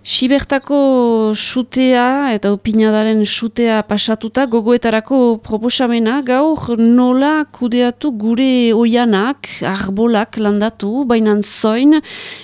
Sibertako sutea eta opinadaren sutea pasatuta gogoetarako proposamena gaur nola kudeatu gure oianak, arbolak landatu, baina zoin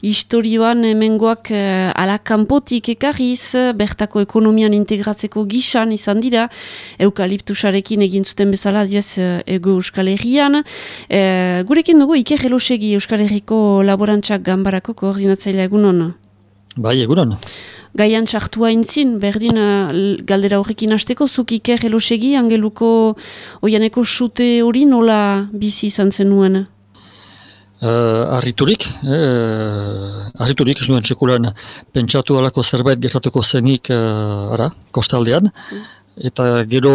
historioan emengoak eh, ala kanpotik ekarriz, bertako ekonomian integratzeko gisan izan dira, eukaliptusarekin egin zuten bezala diez eh, ego Euskal Herrian. E, gurekin dugu Iker Elosegi Euskal Herriko laborantzak gambarako koordinatzailea egunon. Bai, eguron. Gaian txartua intzin, berdin uh, galdera horrekin hasteko, zuk iker elosegi, angeluko oianeko sute hori nola bizi izan zenuen? Uh, arriturik, eh, arriturik, ez nuen txekulan, pentsatu alako zerbait gertatuko zenik, uh, ara, kostaldean, mm. eta gero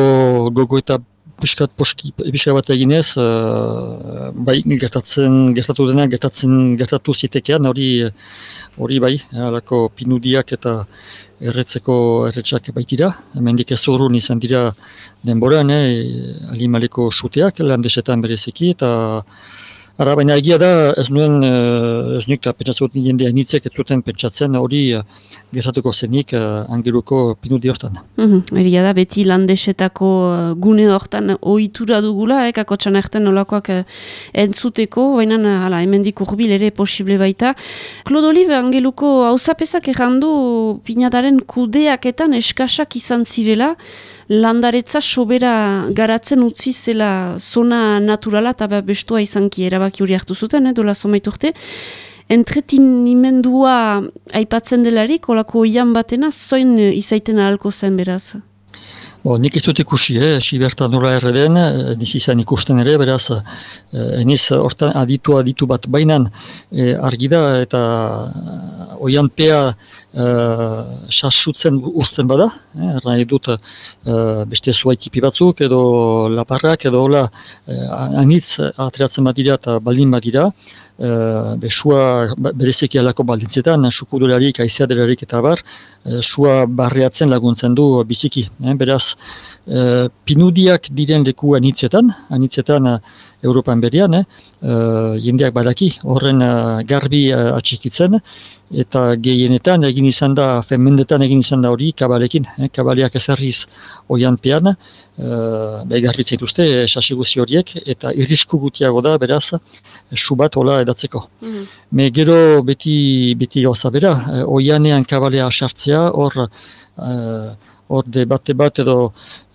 gogo eta piskat poski, piskat bat eginez, uh, bai, gertatzen, gertatu dena, gertatzen, gertatu zitekean, hori, hori bai, alako pinudiak eta erretzeko erretxak baitira, hemendik ez urrun izan dira denboran, eh, alimaleko suteak, landesetan bereziki, eta Ara, baina egia da, ez nuen, eh, ez nik, pentsatzen jende hainitzek, ez zuten pentsatzen hori uh, gertatuko zenik uh, angeluko pinudi hortan. Mm Egia da, beti landesetako gune hortan ohitura dugula, eh, kako txan erten nolakoak uh, entzuteko, baina hala, hemendik urbil ere posible baita. Claude Olive, angeluko hausapezak errandu pinadaren kudeaketan eskasak izan zirela, landaretza sobera garatzen utzi zela zona naturala eta ba, bestua izanki erabaki hori hartu zuten, eh, dola somaitu urte. Entretinimendua aipatzen delarik, olako oian batena, zoin izaiten ahalko zen beraz? Bo, nik ez dut ikusi, eh? Siberta nola erreden, eh, niz izan ikusten ere, beraz, eh, eniz hortan aditu aditu bat bainan eh, argi da eta eh, oian pea eh, sasutzen uzten bada, eh? erra dut eh, beste zuaitipi batzuk edo laparrak edo hola eh, anitz atreatzen badira eta baldin badira, Uh, be, sua ba, berezeki alako baldintzetan, sukudularik, aizeadelarik eta bar, sua barreatzen laguntzen du biziki. Eh? Beraz, uh, pinudiak diren leku anitzetan, anitzetan uh, Europan berian, eh? jendeak badaki, horren garbi uh, atxikitzen, eta gehienetan egin izan da, femendetan egin izan da hori kabalekin, eh, kabaleak ezarriz oian pean, uh, begarritza ituzte, eh, horiek, eta irrisku gutiago da, beraz, su hola edatzeko. Mm Me gero beti, beti gauza bera, eh, oianean kabalea sartzea, hor, uh, hor debate bat edo,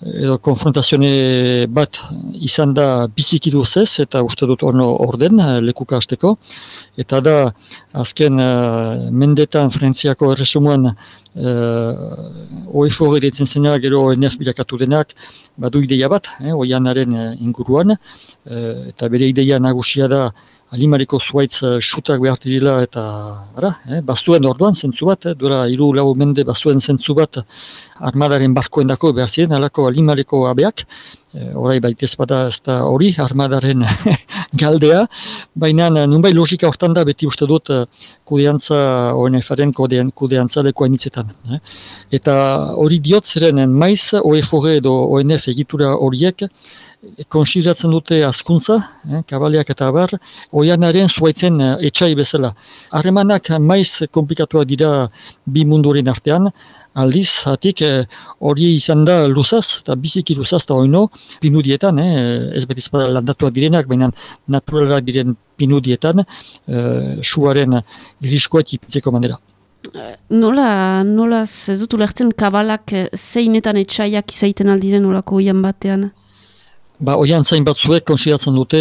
edo konfrontazione bat izan da biziki duzez eta uste dut orno orden lekuka hasteko. Eta da azken uh, mendetan frentziako erresumuan uh, OFO edetzen zena gero ONF bilakatu denak badu ideia bat, eh, oianaren inguruan. Uh, eta bere ideia nagusia da Alimariko zuaitz uh, sutak behar direla eta ara, eh, bazuen orduan zentzu bat, eh, dura iru lau mende bazuen zentzu bat armadaren barkoen dako behar ziren, alako alimariko abeak, e, orai baita ez bada ez da hori armadaren galdea, baina nunbai logika hortan da beti uste dut kudeantza ONF-aren kudeantza lekoa initzetan. Eh. Eta hori diotzeren maiz OFG edo ONF egitura horiek, konsideratzen dute azkuntza, eh, kabaleak eta abar, oianaren zuaitzen eh, etxai bezala. Harremanak maiz komplikatuak dira bi munduren artean, aldiz, hatik eh, hori izan da luzaz, eta biziki luzaz eta oino, pinudietan, eh, ez betiz bada landatuak direnak, baina naturalak diren pinudietan, eh, suaren giriskoa tipitzeko manera. Nola, nola ez dut ulertzen kabalak zeinetan etxaiak izaiten aldiren olako oian batean? Ba, oian zain bat zuek konsideratzen dute,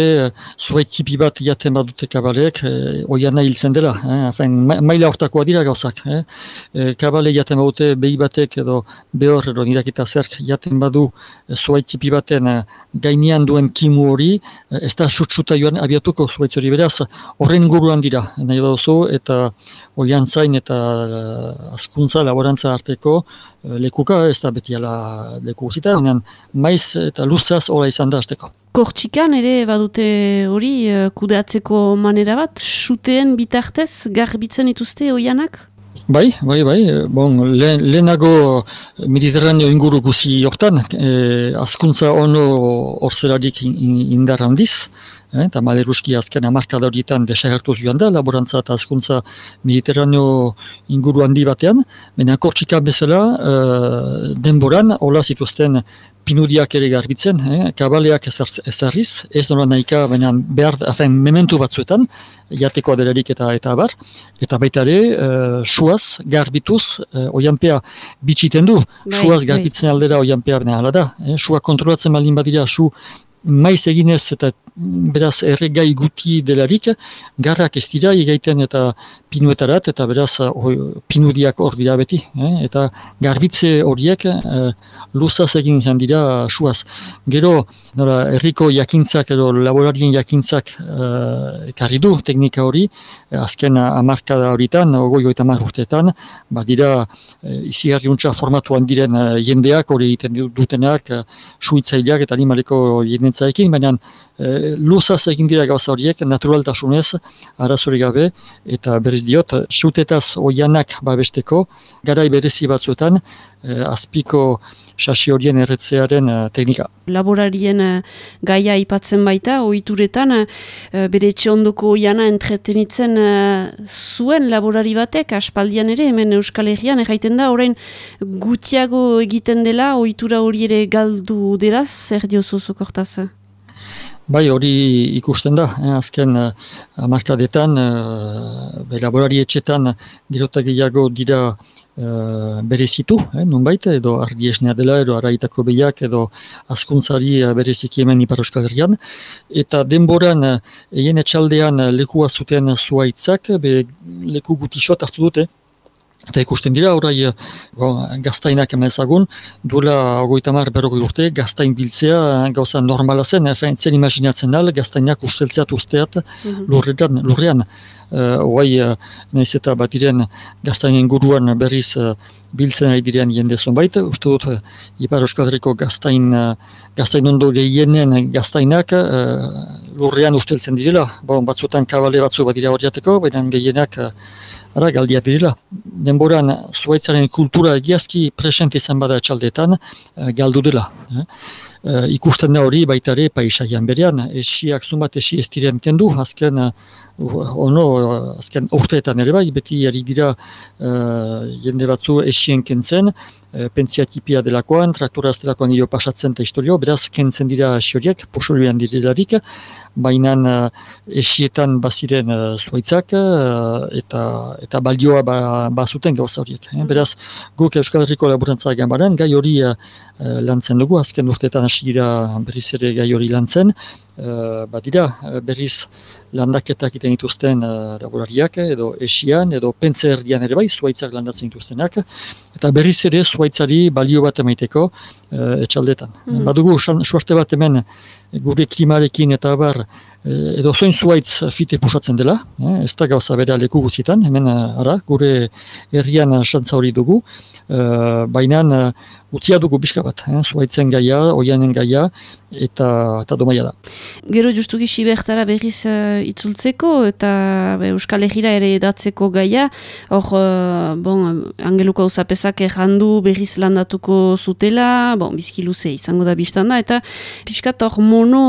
zuek tipi bat jaten bat dute kabaleek, e, oian nahi hiltzen dela. Eh? Afen, maila hortakoa dira gauzak. Eh? E, kabale jaten bat dute behi batek edo behor edo nirakita zerk jaten badu zuek tipi baten gainean duen kimu hori, ez da sutsuta joan abiatuko zuek hori beraz, horren guruan dira. Nahi dauzu eta oian zain eta uh, azkuntza, laborantza arteko lekuka, ez da beti ala leku guzita, maiz eta luzaz hola izan da azteko. Kortxikan ere badute hori kudeatzeko manera bat, suteen bitartez garbitzen ituzte oianak? Bai, bai, bai. Bon, lehenago mediterraneo inguru guzi hortan, eh, azkuntza ono orzerarik indar handiz, eh, eta maleruski azken amarkada horietan desagertuz joan da, laborantza eta azkuntza mediterraneo inguru handi batean, baina kortxika bezala eh, denboran, hola zituzten pinudiak ere garbitzen, eh? kabaleak ezarriz, ez nola nahika, baina behar, afen, mementu batzuetan, jateko aderarik eta eta bar, eta baita ere, uh, suaz garbituz, uh, oianpea bitxiten du, bai, suaz bai. garbitzen aldera oianpea bena ala da, eh? sua kontrolatzen malin badira, su maiz eginez eta beraz erregai guti delarik, garrak ez dira egaiten eta pinuetarat, eta beraz pinudiak hor dira beti. Eh? Eta garbitze horiek eh, luzaz egin izan dira suaz. Gero, nora, erriko jakintzak edo laborarien jakintzak eh, ekarri du teknika hori, eh, azken amarkada horitan, ogoi eta urteetan, ba dira eh, izigarri formatuan diren eh, jendeak hori egiten dutenak, eh, suitzaileak eta animaleko jendentzaekin, baina e, luzaz egin dira gauza horiek, naturaltasunez, arazori gabe, eta berriz diot, sutetaz oianak babesteko, garai berezi batzuetan, e, azpiko sasi horien erretzearen e, teknika. Laborarien gaia aipatzen baita, ohituretan bere etxe ondoko oiana entretenitzen zuen laborari batek, aspaldian ere, hemen Euskal Herrian, erraiten da, orain gutiago egiten dela, ohitura hori ere galdu deraz, zer diozu zukortaz? Bai, hori ikusten da, eh, azken eh, amarkadetan, eh, laborari etxetan dirota gehiago dira eh, berezitu, eh, nunbait, edo argi esnea dela, edo araitako behiak, edo askuntzari eh, bereziki hemen Ipar Eta denboran, eh, etxaldean eh, lekua zuten zuaitzak, be, leku gutisot hartu dute, Eta ikusten dira, orai, bo, gaztainak emezagun, duela ogoita mar berrogei urte, gaztain biltzea gauza normala zen, efen zen imaginatzen dal, gaztainak usteltzeat usteat mm lurrean. lurrean. Uh, oai, uh, nahiz eta bat diren gaztainen guruan berriz uh, biltzen ari diren jende zonbait, uste dut, uh, Ipar Euskal Herriko gaztain, uh, gaztain ondo gehienen gaztainak uh, lurrean usteltzen direla. Bon, batzutan kabale batzu bat dira horiateko, baina gehienak uh, Ara, galdia birila. Denboran, zuaitzaren kultura egiazki presente izan bada txaldetan, eh, galdu dela. Eh? Uh, ikusten da hori baita ere paisaian berean, esiak zumbat esi ez diren kendu, azken, uh, ono, azken urteetan ere bai, beti ari dira jende batzu esien kentzen, uh, pentsiatipia delakoan, traktura aztelakoan dio pasatzen eta historio, beraz kentzen dira esi horiek, posoluean direlarik, baina uh, esietan baziren uh, zuaitzak eta, eta balioa ba, bazuten gauza horiek. Beraz, guk Euskal Herriko laburantza gambaren, gai hori uh, lantzen dugu, azken urteetan hasi berriz ere gai hori lantzen. Uh, badira berriz landaketak iten dituzten uh, laborariak edo esian edo pentsa erdian ere bai, zuaitzak landatzen dituztenak. Eta berriz ere zuaitzari balio bat emaiteko uh, etxaldetan. Mm. Badugu suarte bat hemen gure klimarekin eta bar edo zoin zuaitz fite pusatzen dela, eh, ez da gauza bera leku guzitan, hemen ara, gure herrian xantza hori dugu, uh, baina utzia dugu pixka bat, eh? zuaitzen gaia, oianen gaia, eta, eta domaia da. Gero justuki sibertara berriz uh, itzultzeko, eta be, Euskal Egira ere edatzeko gaia, hor, uh, bon, angeluko uzapezak errandu berriz landatuko zutela, bon, bizki luze izango da biztanda, eta pixkat hor mono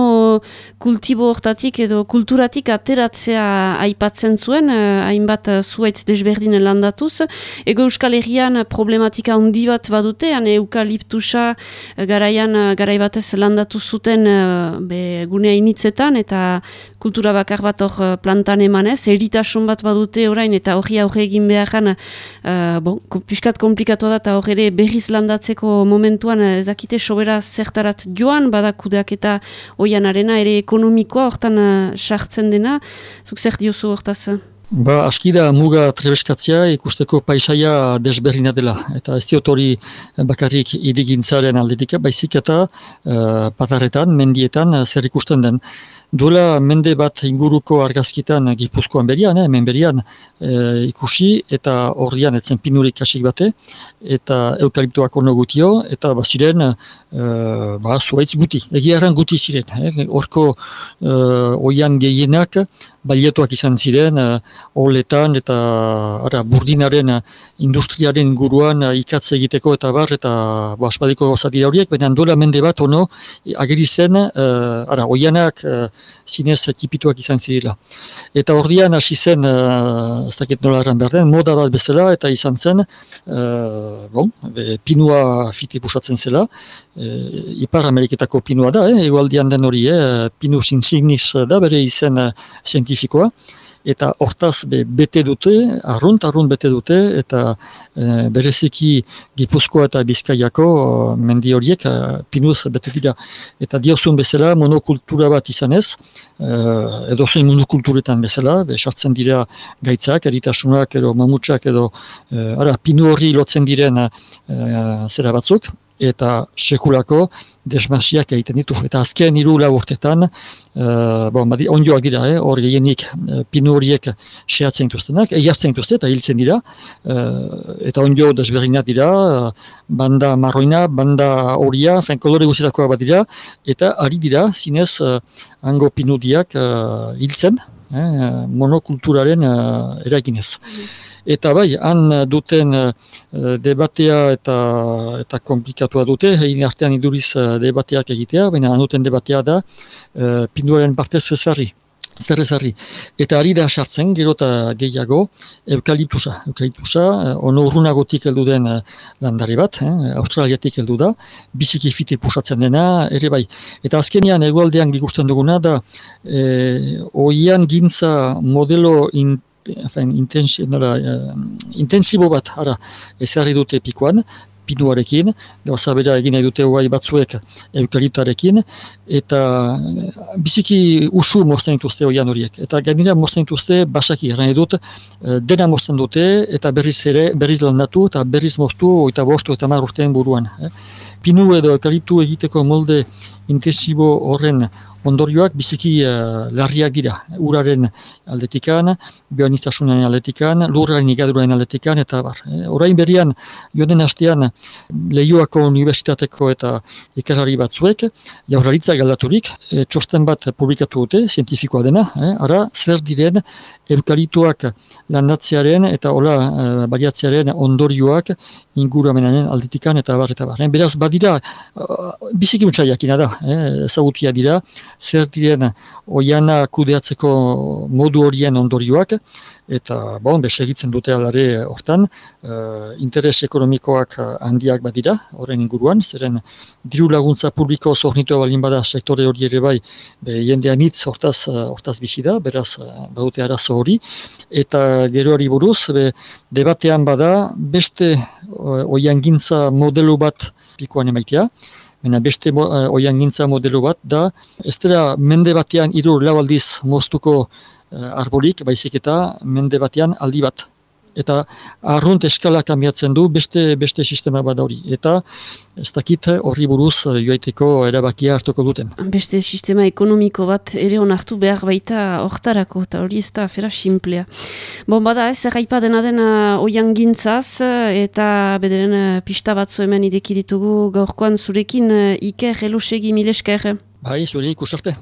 kultibo hortatik edo kulturatik ateratzea aipatzen zuen, uh, hainbat uh, zuaitz desberdin landatuz, ego Euskal Egian problematika handi bat badute, ane eukaliptusa garaian garaibatez landatu zuten eh, be, gunea initzetan eta kultura bakar bat hor plantan emanez, eritasun bat badute orain eta hori aurre egin beharran uh, bon, piskat komplikatu da eta hor ere berriz landatzeko momentuan ezakite sobera zertarat joan badakudeak eta oianarena ere ekonomikoa hortan sartzen dena, zuk zer diozu hortaz? Ba, aski da muga trebeskatzia ikusteko paisaia desberrina dela. Eta ez diot hori bakarrik irigintzaren aldetik, baizik eta uh, patarretan, mendietan, zer ikusten den. Dola mende bat inguruko argazkitan gipuzkoan berian, eh, hemen berian eh, ikusi, eta horrian etzen pinurik kasik bate, eta eukaliptoak orno gutio, eta baziren uh, ba, zuaitz guti, egiaran guti ziren. Eh, horko uh, oian gehienak, baliatuak izan ziren, uh, oletan eta ara, burdinaren industriaren inguruan uh, ikatze egiteko eta bar, eta ba, aspadiko gozatira horiek, baina dola mende bat ono ageri zen, uh, ara, oianak zinez tipituak izan zirela. Eta ordian hasi zen, uh, ez dakit nola erran behar den, moda bat bezala, eta izan zen, uh, bon, be, pinua fiti busatzen zela, Ipar Ameriketako pinua da, eh, egualdian den hori, eh, pinus insignis da, bere izen uh, zientifikoa, eta hortaz be, bete dute, arrunt, arrunt bete dute, eta e, bereziki Gipuzkoa eta Bizkaiako mendi horiek e, pinuz bete dira. Eta diozun bezala monokultura bat izanez, e, edo zein monokulturetan bezala, be, sartzen dira gaitzak, eritasunak edo mamutsak edo e, ara, pinu horri lotzen diren e, zera batzuk, eta sekulako desmasiak egiten ditu. Eta azken hiru lau urtetan, uh, bon, badi, ondioak dira, eh, hor gehienik uh, pinu horiek sehatzen dituztenak, egiartzen dituzte eta hiltzen dira, uh, eta ondio desberdinak dira, banda marroina, banda horia, fen kolore guztietakoa bat dira, eta ari dira, zinez, uh, hango pinudiak uh, hiltzen, eh, monokulturaren uh, eraginez. Mm. Eta bai, han duten uh, debatea eta eta komplikatua dute, egin artean iduriz uh, debateak egitea, baina han duten debatea da uh, pinduaren partez ezarri. Zer ezarri. Eta ari da sartzen, gero eta gehiago, eukaliptusa. Eukaliptusa, ono urrunagotik heldu den landari bat, eh, australiatik heldu da, biziki fite pusatzen dena, ere bai. Eta azkenian egualdean ikusten duguna da, eh, oian gintza modelo Hain, intensi, uh, intensibo bat ara ezarri dute pikoan, pinuarekin, gauza bera egin nahi dute guai batzuek eukaliptarekin, eta eh, biziki usu mozten dituzte oian horiek. Eta gainera mozten dituzte basaki, erran edut, eh, dena mozten dute, eta berriz ere, berriz landatu, eta berriz moztu, eta bostu eta mar urtean buruan. Eh. Pinu edo eukaliptu egiteko molde intensibo horren ondorioak biziki uh, larriak dira. Uraren aldetikan, bioanistasunen aldetikan, lurraren igaduraren aldetikan, eta bar. E, orain berrian, joden hastean, lehioako universitateko eta ikarari batzuek, jaurraritza galdaturik, e, txosten bat publikatu dute, zientifikoa dena, e, ara, zer diren eukalituak landatzearen eta hola e, baliatzearen ondorioak inguramenaren aldetikan eta bar, eta bar. E, beraz, badira, biziki mutxaiak da, eh, zagutia dira, zer diren oiana kudeatzeko modu horien ondorioak, eta bon, besegitzen dute alare hortan, uh, interes ekonomikoak handiak badira, horren inguruan, zeren diru laguntza publiko zornitua balin bada sektore hori ere bai, be, jendean hitz hortaz, hortaz bizi da, beraz baute arazo hori, eta geroari buruz, be, debatean bada, beste oian gintza modelo bat pikoan emaitea, Baina beste mo, uh, oian gintza modelo bat da, ez dira mende batean irur lau aldiz moztuko uh, arbolik, baizik eta mende batean aldi bat eta arrunt eskala kambiatzen du beste beste sistema bat hori. Eta ez dakit horri buruz eh, joaiteko erabakia hartuko duten. Beste sistema ekonomiko bat ere onartu behar baita hortarako, eta hori ez da afera simplea. Bon, bada ez, erraipa dena dena oian gintzaz, eta bederen eh, pista batzu hemen ideki ditugu gaurkoan zurekin eh, Iker Elusegi Milesker. Bai, zure ikusarte.